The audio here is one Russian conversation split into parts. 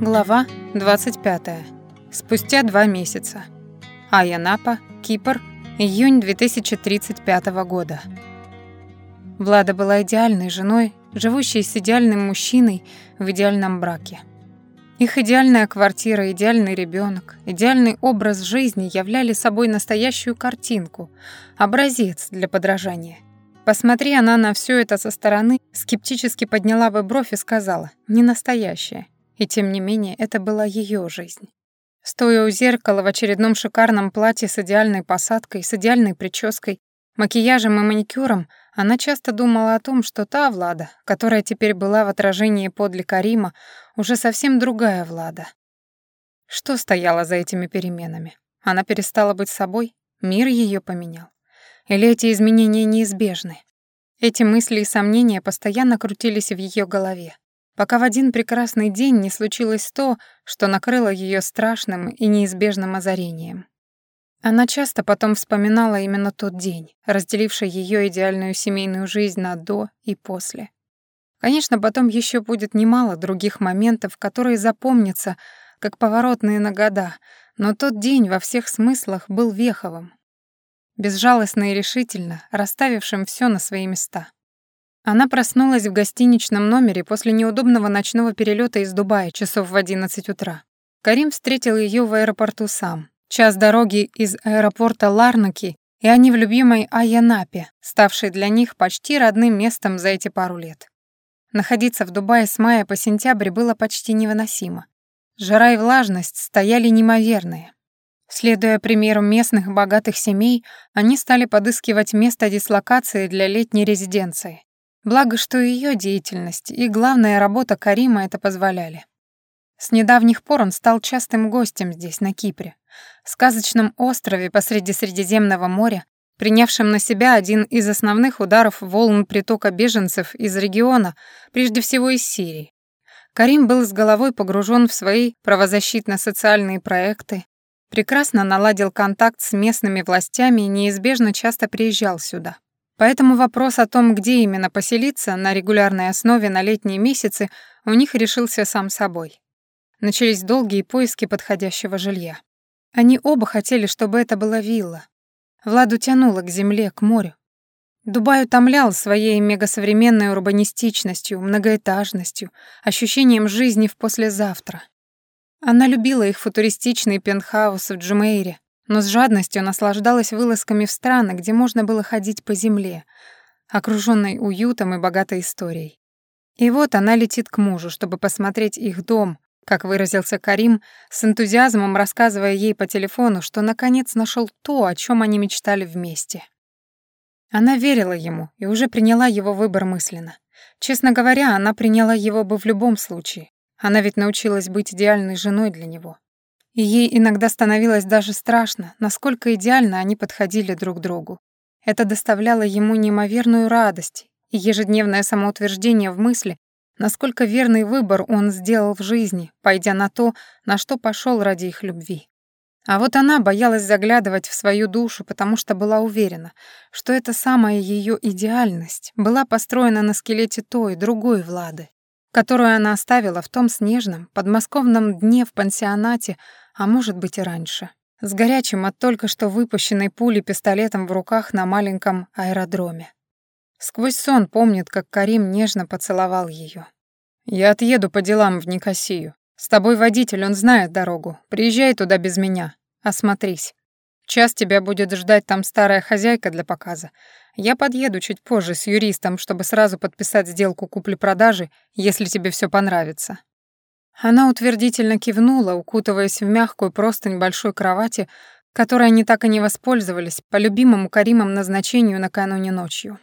Глава 25. Спустя два месяца. Айянапа, Кипр, июнь 2035 года. Влада была идеальной женой, живущей с идеальным мужчиной в идеальном браке. Их идеальная квартира, идеальный ребенок, идеальный образ жизни являли собой настоящую картинку, образец для подражания. Посмотри она на все это со стороны, скептически подняла бы бровь и сказала «не настоящее». И тем не менее, это была ее жизнь. Стоя у зеркала в очередном шикарном платье с идеальной посадкой, с идеальной прической, макияжем и маникюром, она часто думала о том, что та Влада, которая теперь была в отражении подле Карима, уже совсем другая Влада. Что стояло за этими переменами? Она перестала быть собой? Мир ее поменял? Или эти изменения неизбежны? Эти мысли и сомнения постоянно крутились в ее голове пока в один прекрасный день не случилось то, что накрыло ее страшным и неизбежным озарением. Она часто потом вспоминала именно тот день, разделивший ее идеальную семейную жизнь на «до» и «после». Конечно, потом еще будет немало других моментов, которые запомнятся, как поворотные на года, но тот день во всех смыслах был веховым, безжалостно и решительно расставившим все на свои места. Она проснулась в гостиничном номере после неудобного ночного перелета из Дубая часов в 11 утра. Карим встретил ее в аэропорту сам. Час дороги из аэропорта Ларнаки, и они в любимой Айянапе, ставшей для них почти родным местом за эти пару лет. Находиться в Дубае с мая по сентябрь было почти невыносимо. Жара и влажность стояли неимоверные. Следуя примеру местных богатых семей, они стали подыскивать место дислокации для летней резиденции. Благо, что ее деятельность и главная работа Карима это позволяли. С недавних пор он стал частым гостем здесь, на Кипре, сказочном острове посреди Средиземного моря, принявшем на себя один из основных ударов волн притока беженцев из региона, прежде всего из Сирии. Карим был с головой погружен в свои правозащитно-социальные проекты, прекрасно наладил контакт с местными властями и неизбежно часто приезжал сюда. Поэтому вопрос о том, где именно поселиться на регулярной основе на летние месяцы, у них решился сам собой. Начались долгие поиски подходящего жилья. Они оба хотели, чтобы это была вилла. Владу тянуло к земле, к морю. Дубай утомлял своей мегасовременной урбанистичностью, многоэтажностью, ощущением жизни в послезавтра. Она любила их футуристичный пентхаус в Джумейре, но с жадностью наслаждалась вылазками в страны, где можно было ходить по земле, окружённой уютом и богатой историей. И вот она летит к мужу, чтобы посмотреть их дом, как выразился Карим, с энтузиазмом рассказывая ей по телефону, что наконец нашел то, о чем они мечтали вместе. Она верила ему и уже приняла его выбор мысленно. Честно говоря, она приняла его бы в любом случае. Она ведь научилась быть идеальной женой для него. И ей иногда становилось даже страшно, насколько идеально они подходили друг другу. Это доставляло ему неимоверную радость и ежедневное самоутверждение в мысли, насколько верный выбор он сделал в жизни, пойдя на то, на что пошел ради их любви. А вот она боялась заглядывать в свою душу, потому что была уверена, что эта самая ее идеальность была построена на скелете той, другой Влады, которую она оставила в том снежном, подмосковном дне в пансионате, а может быть и раньше, с горячим от только что выпущенной пули пистолетом в руках на маленьком аэродроме. Сквозь сон помнит, как Карим нежно поцеловал ее. «Я отъеду по делам в Никосию. С тобой водитель, он знает дорогу. Приезжай туда без меня. Осмотрись. Час тебя будет ждать там старая хозяйка для показа. Я подъеду чуть позже с юристом, чтобы сразу подписать сделку купли-продажи, если тебе все понравится». Она утвердительно кивнула, укутываясь в мягкую простынь большой кровати, которой они так и не воспользовались по любимому Каримам назначению накануне ночью.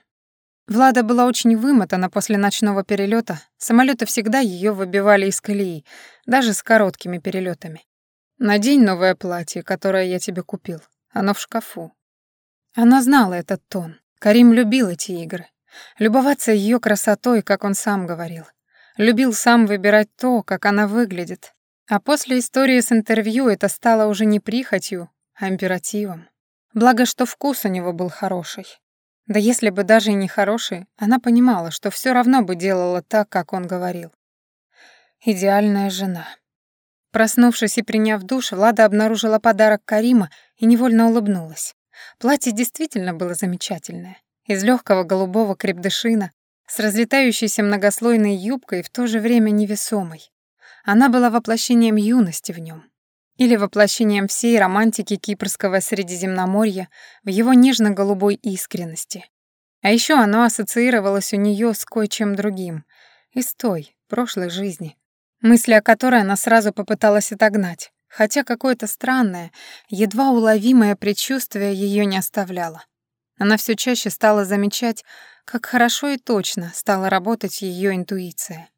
Влада была очень вымотана после ночного перелета. Самолеты всегда ее выбивали из колеи, даже с короткими перелетами. «Надень новое платье, которое я тебе купил. Оно в шкафу». Она знала этот тон. Карим любил эти игры. Любоваться ее красотой, как он сам говорил. Любил сам выбирать то, как она выглядит. А после истории с интервью это стало уже не прихотью, а императивом. Благо, что вкус у него был хороший. Да если бы даже и не хороший, она понимала, что все равно бы делала так, как он говорил. Идеальная жена. Проснувшись и приняв душ, Влада обнаружила подарок Карима и невольно улыбнулась. Платье действительно было замечательное. Из легкого голубого крепдышина, с разлетающейся многослойной юбкой и в то же время невесомой. Она была воплощением юности в нем. Или воплощением всей романтики кипрского Средиземноморья в его нежно-голубой искренности. А еще оно ассоциировалось у нее с кое-чем другим, из той, прошлой жизни, мысли о которой она сразу попыталась отогнать, хотя какое-то странное, едва уловимое предчувствие ее не оставляло. Она все чаще стала замечать, как хорошо и точно стала работать ее интуиция.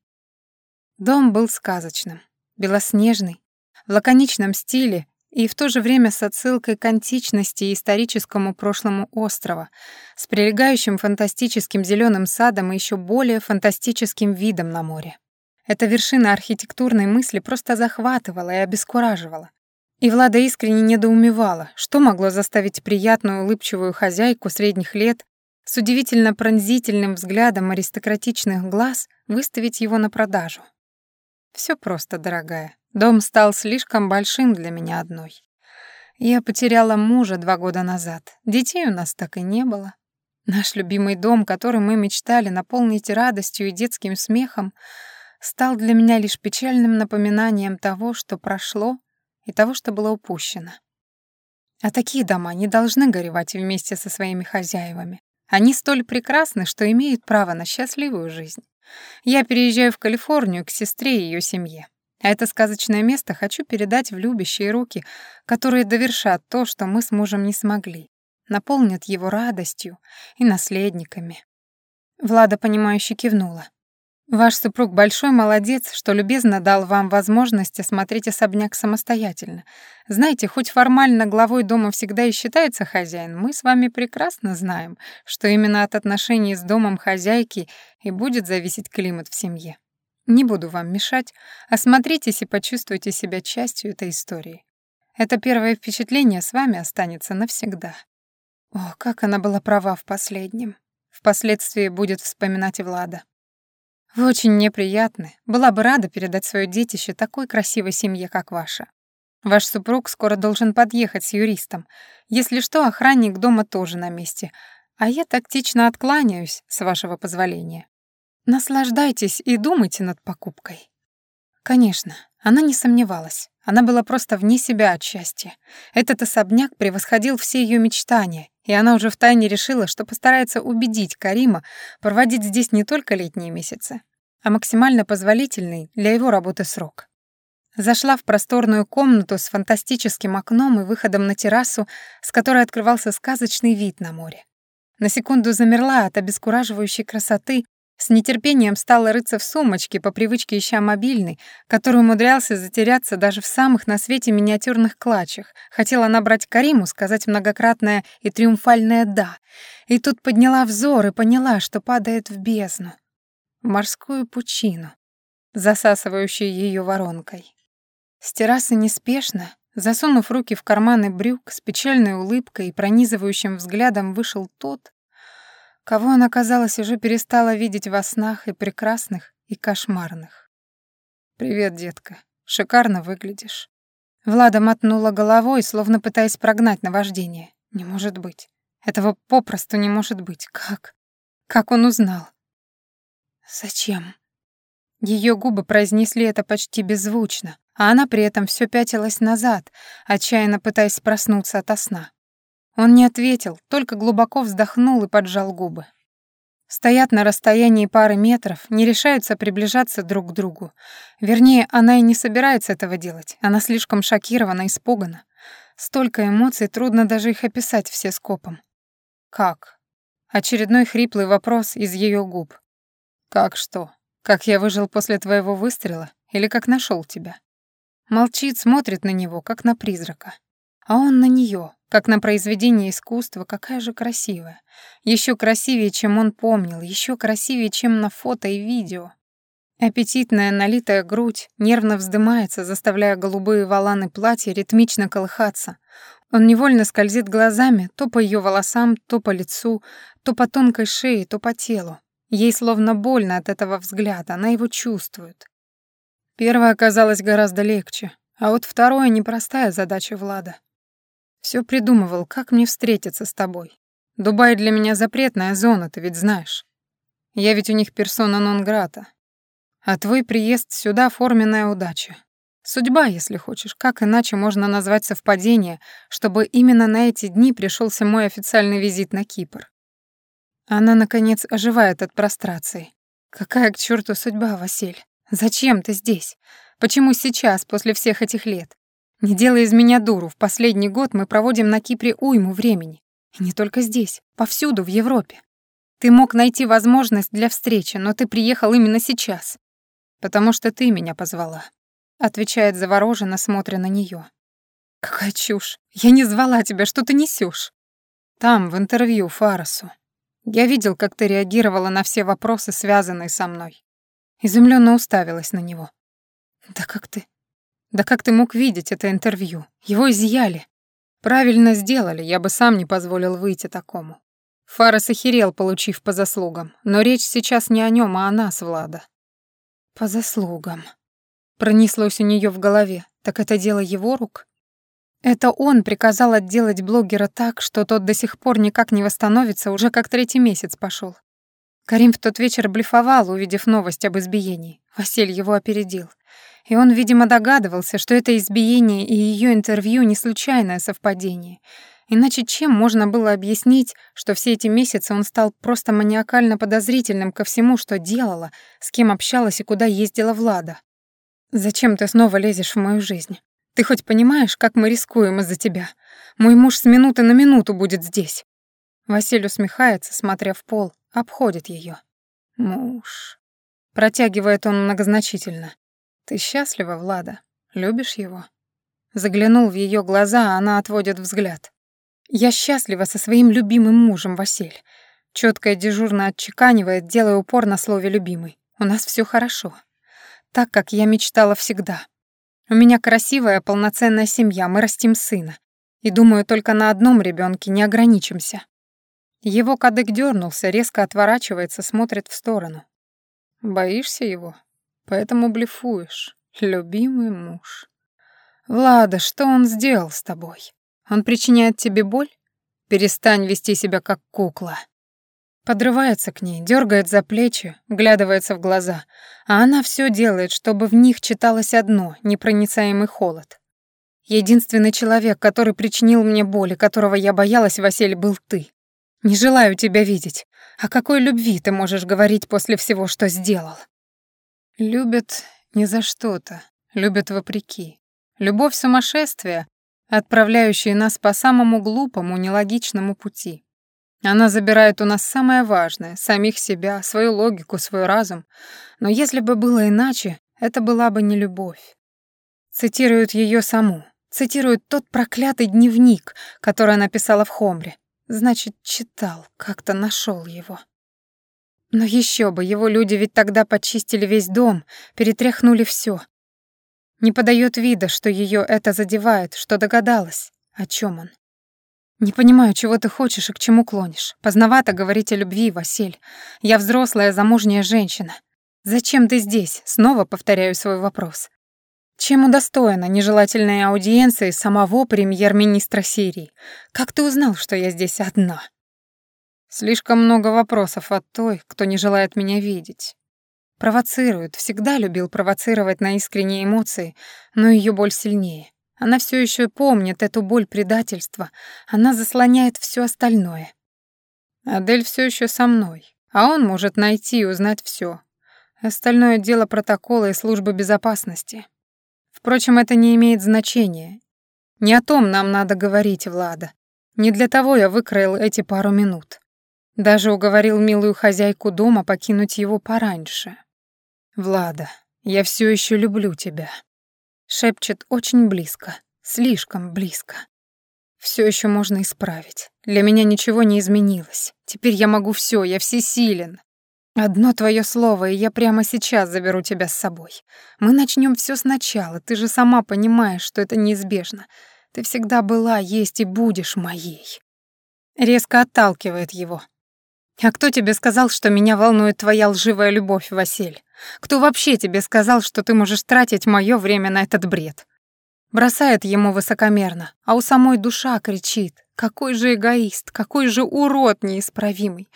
Дом был сказочным, белоснежный, в лаконичном стиле и в то же время с отсылкой к античности и историческому прошлому острова, с прилегающим фантастическим зеленым садом и еще более фантастическим видом на море. Эта вершина архитектурной мысли просто захватывала и обескураживала. И Влада искренне недоумевала, что могло заставить приятную улыбчивую хозяйку средних лет с удивительно пронзительным взглядом аристократичных глаз выставить его на продажу. Все просто, дорогая. Дом стал слишком большим для меня одной. Я потеряла мужа два года назад. Детей у нас так и не было. Наш любимый дом, который мы мечтали наполнить радостью и детским смехом, стал для меня лишь печальным напоминанием того, что прошло, и того, что было упущено. А такие дома не должны горевать вместе со своими хозяевами. Они столь прекрасны, что имеют право на счастливую жизнь. Я переезжаю в Калифорнию к сестре и ее семье. А это сказочное место хочу передать в любящие руки, которые довершат то, что мы с мужем не смогли, наполнят его радостью и наследниками. Влада, понимающе кивнула. Ваш супруг большой молодец, что любезно дал вам возможность осмотреть особняк самостоятельно. Знаете, хоть формально главой дома всегда и считается хозяин, мы с вами прекрасно знаем, что именно от отношений с домом хозяйки и будет зависеть климат в семье. Не буду вам мешать, осмотритесь и почувствуйте себя частью этой истории. Это первое впечатление с вами останется навсегда. О, как она была права в последнем. Впоследствии будет вспоминать Влада. Вы очень мне приятны. Была бы рада передать свое детище такой красивой семье, как ваша. Ваш супруг скоро должен подъехать с юристом. Если что, охранник дома тоже на месте. А я тактично откланяюсь, с вашего позволения. Наслаждайтесь и думайте над покупкой. Конечно, она не сомневалась. Она была просто вне себя от счастья. Этот особняк превосходил все ее мечтания, и она уже втайне решила, что постарается убедить Карима проводить здесь не только летние месяцы, а максимально позволительный для его работы срок. Зашла в просторную комнату с фантастическим окном и выходом на террасу, с которой открывался сказочный вид на море. На секунду замерла от обескураживающей красоты с нетерпением стала рыться в сумочке, по привычке ища мобильный, который умудрялся затеряться даже в самых на свете миниатюрных клатчах. Хотела набрать Кариму, сказать многократное и триумфальное «да». И тут подняла взор и поняла, что падает в бездну, в морскую пучину, засасывающую ее воронкой. С террасы неспешно, засунув руки в карманы брюк, с печальной улыбкой и пронизывающим взглядом вышел тот, кого она, казалось, уже перестала видеть во снах и прекрасных, и кошмарных. «Привет, детка. Шикарно выглядишь». Влада мотнула головой, словно пытаясь прогнать наваждение. «Не может быть. Этого попросту не может быть. Как? Как он узнал?» «Зачем?» Ее губы произнесли это почти беззвучно, а она при этом все пятилась назад, отчаянно пытаясь проснуться ото сна. Он не ответил, только глубоко вздохнул и поджал губы. Стоят на расстоянии пары метров, не решаются приближаться друг к другу. Вернее, она и не собирается этого делать. Она слишком шокирована, испугана. Столько эмоций, трудно даже их описать все скопом. «Как?» Очередной хриплый вопрос из ее губ. «Как что? Как я выжил после твоего выстрела? Или как нашел тебя?» Молчит, смотрит на него, как на призрака. А он на нее, как на произведение искусства, какая же красивая. Еще красивее, чем он помнил, еще красивее, чем на фото и видео. Аппетитная налитая грудь нервно вздымается, заставляя голубые воланы платья ритмично колыхаться. Он невольно скользит глазами то по ее волосам, то по лицу, то по тонкой шее, то по телу. Ей словно больно от этого взгляда, она его чувствует. Первое оказалось гораздо легче. А вот второе — непростая задача Влада. Все придумывал, как мне встретиться с тобой. Дубай для меня запретная зона, ты ведь знаешь. Я ведь у них персона нон-грата. А твой приезд сюда — форменная удача. Судьба, если хочешь. Как иначе можно назвать совпадение, чтобы именно на эти дни пришелся мой официальный визит на Кипр? Она, наконец, оживает от прострации. Какая к черту судьба, Василь? Зачем ты здесь? Почему сейчас, после всех этих лет? Не делай из меня дуру, в последний год мы проводим на Кипре уйму времени. И не только здесь, повсюду, в Европе. Ты мог найти возможность для встречи, но ты приехал именно сейчас. Потому что ты меня позвала. Отвечает завороженно, смотря на нее. Какая чушь. Я не звала тебя, что ты несешь? Там, в интервью Фарасу. Я видел, как ты реагировала на все вопросы, связанные со мной. Изумленно уставилась на него. Да как ты... Да как ты мог видеть это интервью? Его изъяли. Правильно сделали, я бы сам не позволил выйти такому. Фарас охерел, получив по заслугам, но речь сейчас не о нем, а о нас, Влада. По заслугам. Пронеслось у нее в голове. Так это дело его рук? Это он приказал отделать блогера так, что тот до сих пор никак не восстановится, уже как третий месяц пошел. Карим в тот вечер блефовал, увидев новость об избиении. Василь его опередил. И он, видимо, догадывался, что это избиение и ее интервью не случайное совпадение. Иначе чем можно было объяснить, что все эти месяцы он стал просто маниакально подозрительным ко всему, что делала, с кем общалась и куда ездила Влада? «Зачем ты снова лезешь в мою жизнь? Ты хоть понимаешь, как мы рискуем из-за тебя? Мой муж с минуты на минуту будет здесь». Василий усмехается, смотря в пол, обходит ее. «Муж». Протягивает он многозначительно. «Ты счастлива, Влада? Любишь его?» Заглянул в ее глаза, а она отводит взгляд. «Я счастлива со своим любимым мужем, Василь». Четко и дежурно отчеканивает, делая упор на слове «любимый». «У нас все хорошо. Так, как я мечтала всегда. У меня красивая, полноценная семья, мы растим сына. И думаю, только на одном ребенке не ограничимся». Его кадык дернулся, резко отворачивается, смотрит в сторону. «Боишься его?» Поэтому блефуешь, любимый муж. Влада, что он сделал с тобой? Он причиняет тебе боль? Перестань вести себя как кукла. Подрывается к ней, дергает за плечи, вглядывается в глаза, а она все делает, чтобы в них читалось одно — непроницаемый холод. Единственный человек, который причинил мне боль и которого я боялась, Василий, был ты. Не желаю тебя видеть. О какой любви ты можешь говорить после всего, что сделал? Любят не за что-то, любят вопреки. Любовь сумасшествия, отправляющая нас по самому глупому, нелогичному пути. Она забирает у нас самое важное, самих себя, свою логику, свой разум. Но если бы было иначе, это была бы не любовь. Цитируют ее саму, цитируют тот проклятый дневник, который она писала в Хомре. Значит, читал, как-то нашел его. Но еще бы, его люди ведь тогда почистили весь дом, перетряхнули все. Не подает вида, что ее это задевает, что догадалась. О чем он? Не понимаю, чего ты хочешь и к чему клонишь. Поздновато говорить о любви, Василь. Я взрослая замужняя женщина. Зачем ты здесь? Снова повторяю свой вопрос. Чем удостоена нежелательной аудиенции самого премьер-министра Сирии? Как ты узнал, что я здесь одна? Слишком много вопросов от той, кто не желает меня видеть. Провоцирует, всегда любил провоцировать на искренние эмоции, но ее боль сильнее. Она все еще помнит эту боль предательства, она заслоняет все остальное. Адель все еще со мной, а он может найти и узнать все. Остальное дело протокола и службы безопасности. Впрочем, это не имеет значения. Не о том нам надо говорить, Влада. Не для того я выкроил эти пару минут. Даже уговорил милую хозяйку дома покинуть его пораньше. «Влада, я все еще люблю тебя», — шепчет очень близко, слишком близко. Все еще можно исправить. Для меня ничего не изменилось. Теперь я могу все, я всесилен. Одно твое слово, и я прямо сейчас заберу тебя с собой. Мы начнем все сначала. Ты же сама понимаешь, что это неизбежно. Ты всегда была, есть и будешь моей. Резко отталкивает его, «А кто тебе сказал, что меня волнует твоя лживая любовь, Василь? Кто вообще тебе сказал, что ты можешь тратить мое время на этот бред?» Бросает ему высокомерно, а у самой душа кричит. Какой же эгоист, какой же урод неисправимый.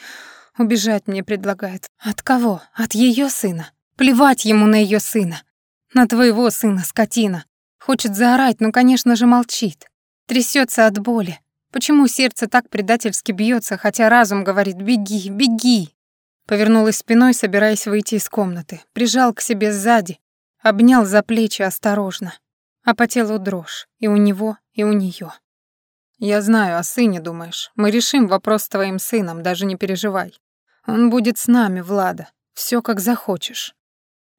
Убежать мне предлагает. От кого? От ее сына. Плевать ему на ее сына. На твоего сына, скотина. Хочет заорать, но, конечно же, молчит. Трясется от боли. Почему сердце так предательски бьется, хотя разум говорит «беги, беги». Повернулась спиной, собираясь выйти из комнаты. Прижал к себе сзади, обнял за плечи осторожно. А по телу дрожь. И у него, и у нее. «Я знаю, о сыне думаешь. Мы решим вопрос с твоим сыном, даже не переживай. Он будет с нами, Влада. Все как захочешь».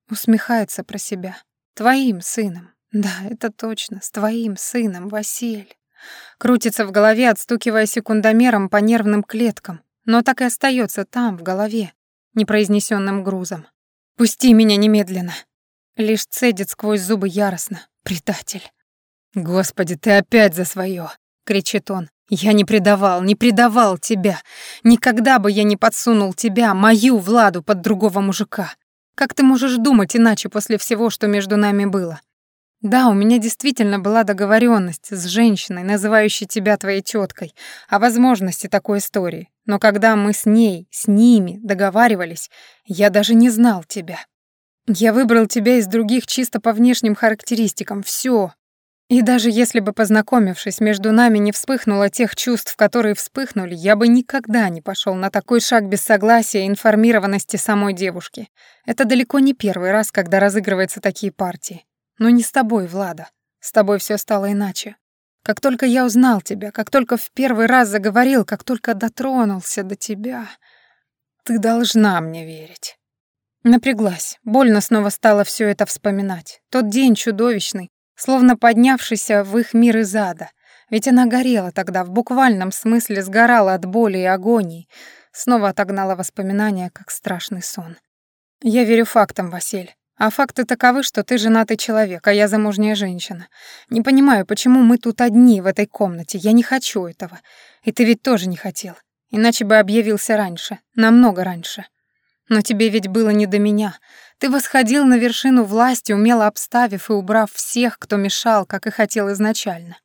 Усмехается про себя. «Твоим сыном. Да, это точно, с твоим сыном, Василь». Крутится в голове, отстукивая секундомером по нервным клеткам, но так и остается там, в голове, непроизнесенным грузом. «Пусти меня немедленно!» Лишь цедит сквозь зубы яростно. Предатель. «Господи, ты опять за свое! кричит он. «Я не предавал, не предавал тебя. Никогда бы я не подсунул тебя, мою Владу, под другого мужика. Как ты можешь думать иначе после всего, что между нами было? Да, у меня действительно была договоренность с женщиной, называющей тебя твоей теткой, о возможности такой истории. Но когда мы с ней, с ними договаривались, я даже не знал тебя. Я выбрал тебя из других чисто по внешним характеристикам, все. И даже если бы, познакомившись, между нами не вспыхнуло тех чувств, которые вспыхнули, я бы никогда не пошел на такой шаг без согласия и информированности самой девушки. Это далеко не первый раз, когда разыгрываются такие партии. Но не с тобой, Влада. С тобой все стало иначе. Как только я узнал тебя, как только в первый раз заговорил, как только дотронулся до тебя, ты должна мне верить. Напряглась. Больно снова стало все это вспоминать. Тот день чудовищный, словно поднявшийся в их мир из ада. Ведь она горела тогда, в буквальном смысле сгорала от боли и агонии. Снова отогнала воспоминания, как страшный сон. «Я верю фактам, Василь. А факты таковы, что ты женатый человек, а я замужняя женщина. Не понимаю, почему мы тут одни в этой комнате. Я не хочу этого. И ты ведь тоже не хотел. Иначе бы объявился раньше, намного раньше. Но тебе ведь было не до меня. Ты восходил на вершину власти, умело обставив и убрав всех, кто мешал, как и хотел изначально.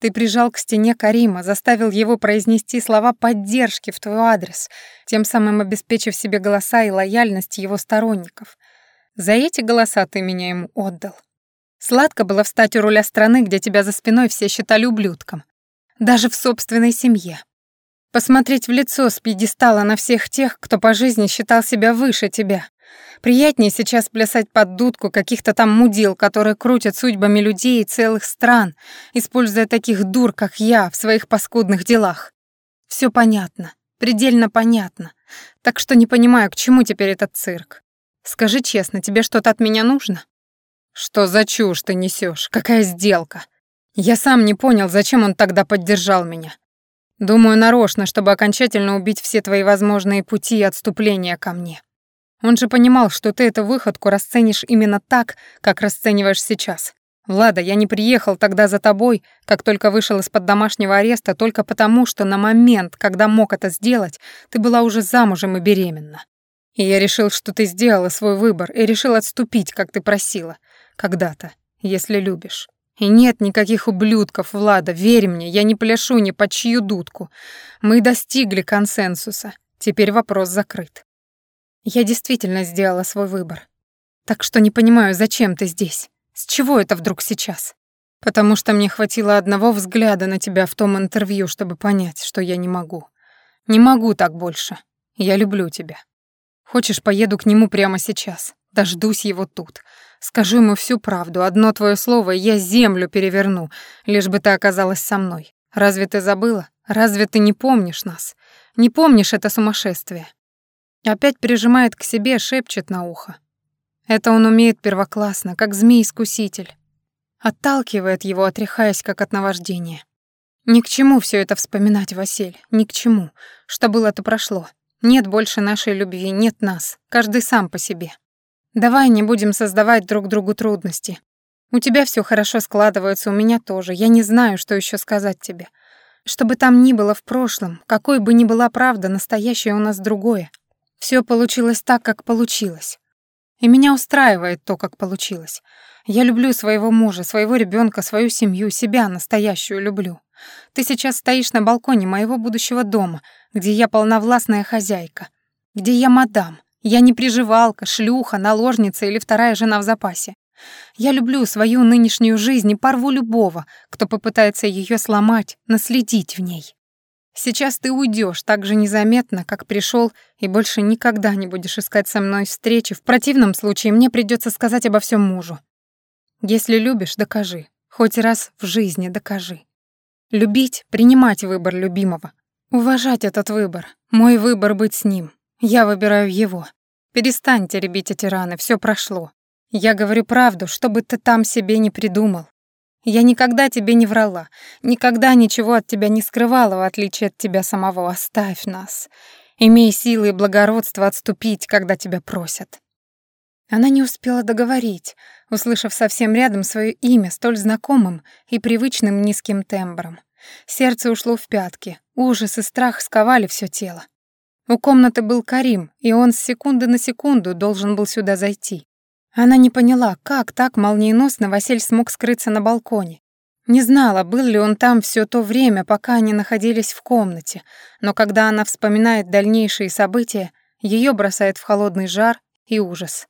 Ты прижал к стене Карима, заставил его произнести слова поддержки в твой адрес, тем самым обеспечив себе голоса и лояльность его сторонников. За эти голоса ты меня ему отдал. Сладко было встать у руля страны, где тебя за спиной все считали ублюдком. Даже в собственной семье. Посмотреть в лицо с пьедестала на всех тех, кто по жизни считал себя выше тебя. Приятнее сейчас плясать под дудку каких-то там мудил, которые крутят судьбами людей и целых стран, используя таких дур, как я, в своих паскудных делах. Все понятно, предельно понятно. Так что не понимаю, к чему теперь этот цирк. Скажи честно, тебе что-то от меня нужно? Что за чушь ты несешь? Какая сделка? Я сам не понял, зачем он тогда поддержал меня. Думаю, нарочно, чтобы окончательно убить все твои возможные пути и отступления ко мне. Он же понимал, что ты эту выходку расценишь именно так, как расцениваешь сейчас. Влада, я не приехал тогда за тобой, как только вышел из-под домашнего ареста, только потому, что на момент, когда мог это сделать, ты была уже замужем и беременна. И я решил, что ты сделала свой выбор и решил отступить, как ты просила. Когда-то, если любишь. И нет никаких ублюдков, Влада, верь мне, я не пляшу ни под чью дудку. Мы достигли консенсуса. Теперь вопрос закрыт. Я действительно сделала свой выбор. Так что не понимаю, зачем ты здесь? С чего это вдруг сейчас? Потому что мне хватило одного взгляда на тебя в том интервью, чтобы понять, что я не могу. Не могу так больше. Я люблю тебя. Хочешь, поеду к нему прямо сейчас? Дождусь его тут. Скажу ему всю правду. Одно твое слово, я землю переверну, лишь бы ты оказалась со мной. Разве ты забыла? Разве ты не помнишь нас? Не помнишь это сумасшествие?» Опять прижимает к себе, шепчет на ухо. Это он умеет первоклассно, как змей-искуситель. Отталкивает его, отряхаясь, как от наваждения. Ни к чему все это вспоминать, Василь, ни к чему. Что было, то прошло. Нет больше нашей любви, нет нас. Каждый сам по себе. Давай не будем создавать друг другу трудности. У тебя все хорошо складывается, у меня тоже. Я не знаю, что еще сказать тебе. Что бы там ни было в прошлом, какой бы ни была правда, настоящее у нас другое. Все получилось так, как получилось. И меня устраивает то, как получилось. Я люблю своего мужа, своего ребенка, свою семью, себя настоящую люблю. Ты сейчас стоишь на балконе моего будущего дома, где я полновластная хозяйка, где я мадам. Я не приживалка, шлюха, наложница или вторая жена в запасе. Я люблю свою нынешнюю жизнь и порву любого, кто попытается ее сломать, наследить в ней. Сейчас ты уйдешь так же незаметно, как пришел, и больше никогда не будешь искать со мной встречи. В противном случае мне придется сказать обо всем мужу. Если любишь, докажи. Хоть раз в жизни докажи. Любить, принимать выбор любимого. Уважать этот выбор. Мой выбор быть с ним. Я выбираю его. Перестаньте ребить эти раны, все прошло. Я говорю правду, что бы ты там себе не придумал. Я никогда тебе не врала, никогда ничего от тебя не скрывала, в отличие от тебя самого. Оставь нас. Имей силы и благородство отступить, когда тебя просят». Она не успела договорить, услышав совсем рядом свое имя, столь знакомым и привычным низким тембром. Сердце ушло в пятки, ужас и страх сковали все тело. У комнаты был Карим, и он с секунды на секунду должен был сюда зайти. Она не поняла, как так молниеносно Василь смог скрыться на балконе. Не знала, был ли он там все то время, пока они находились в комнате, но когда она вспоминает дальнейшие события, ее бросает в холодный жар и ужас.